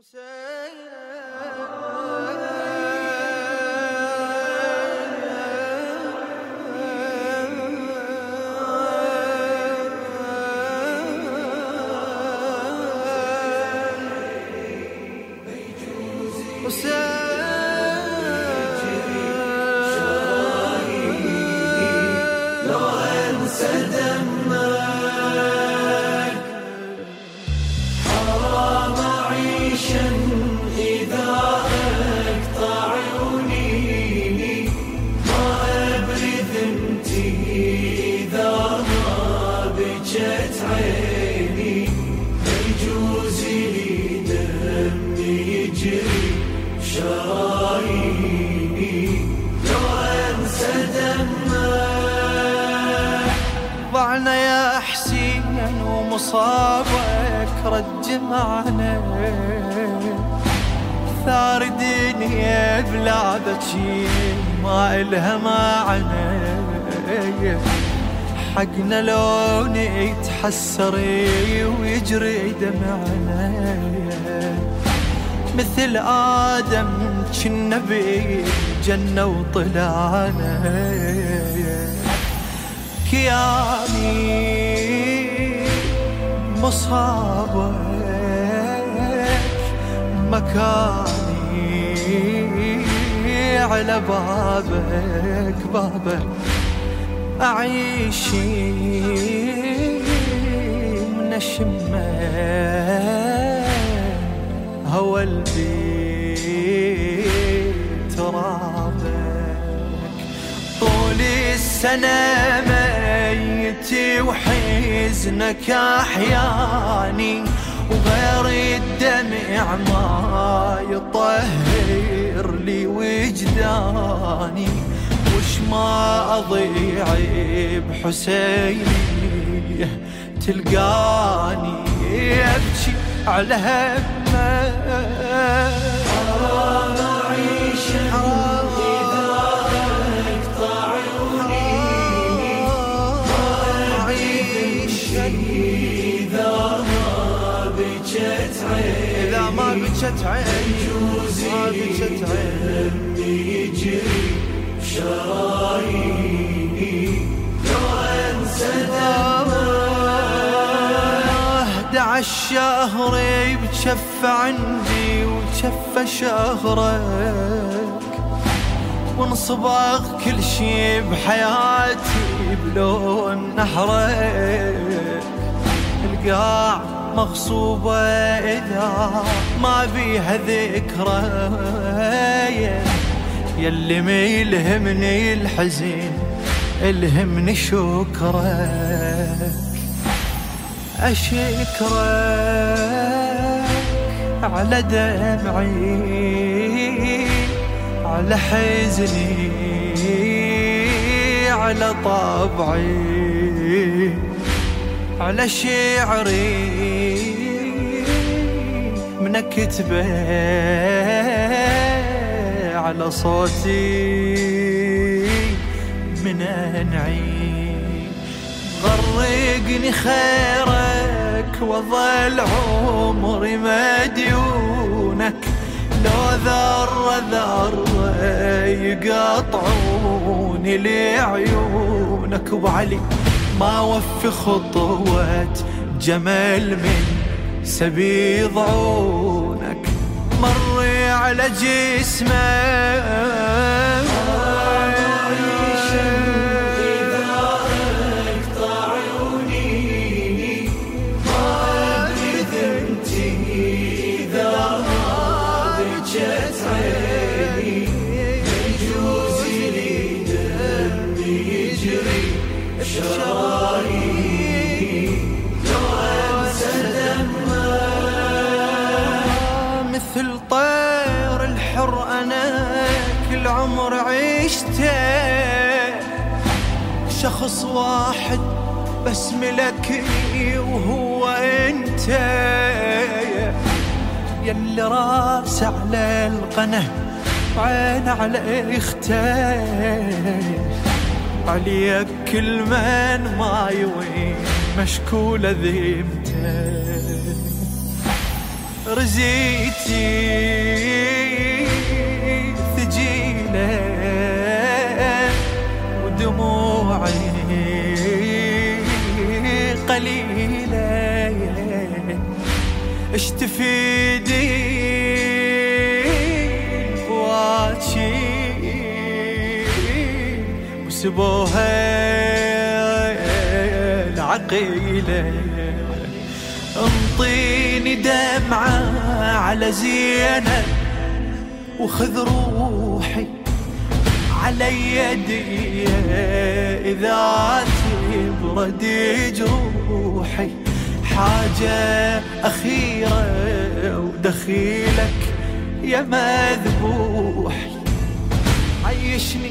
você é. É. ضعنا يا حسين ومصابك رج معنا. ثار دنيا بلا ما إلها معنى حقنا لون يتحسر ويجري دمعنا. مثل آدم كنا بجنة وطلعنا. كياني مصابك مكاني على بابك. بابك أعيش من الشمة هوى البيت السنة ميتي وحزنك أحياني وغير الدمع ما يطهر لي وجداني. وش ما أضيع بحسيني؟ تلقاني أبكي على همه. إذا ما بكت عين ما بكت عين. يجري لو انسى الشهر بجف عندي وجف شهرك ونصبغ كل شي بحياتي بلون نحرك القاع مغصوبة إذا ما بيها ذكرى. يلي ما يلهمني الحزين الهمني شكرك. أشكرك على دمعي على حزني على طبعي. على شعري من كتبه على صوتي من أنعي. غرقني خيرك وظل عمري مديونك لو ذرة ذرة يقطعوني لعيونك وعلي ما وفي خطوة جمال من سبيض عونك مري على جسمك. مثل طير الحر أنا كل عمر عشته. شخص واحد بس ملكني وهو أنت. يلي راس على القناه وعين على إخته. عليك كل من ما يوين مشكولة ذيبته رزيتي ثجيلة ودموعي قليلة. اش تفيدي واتشي وسبوها العقيله انطيني دمعة على زينب وخذ روحي على يدي. إذا تبرد جروحي حاجة أخيرة ودخيلك يا مذبوح عيشني